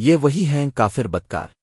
یہ وہی ہیں کافر بدکار۔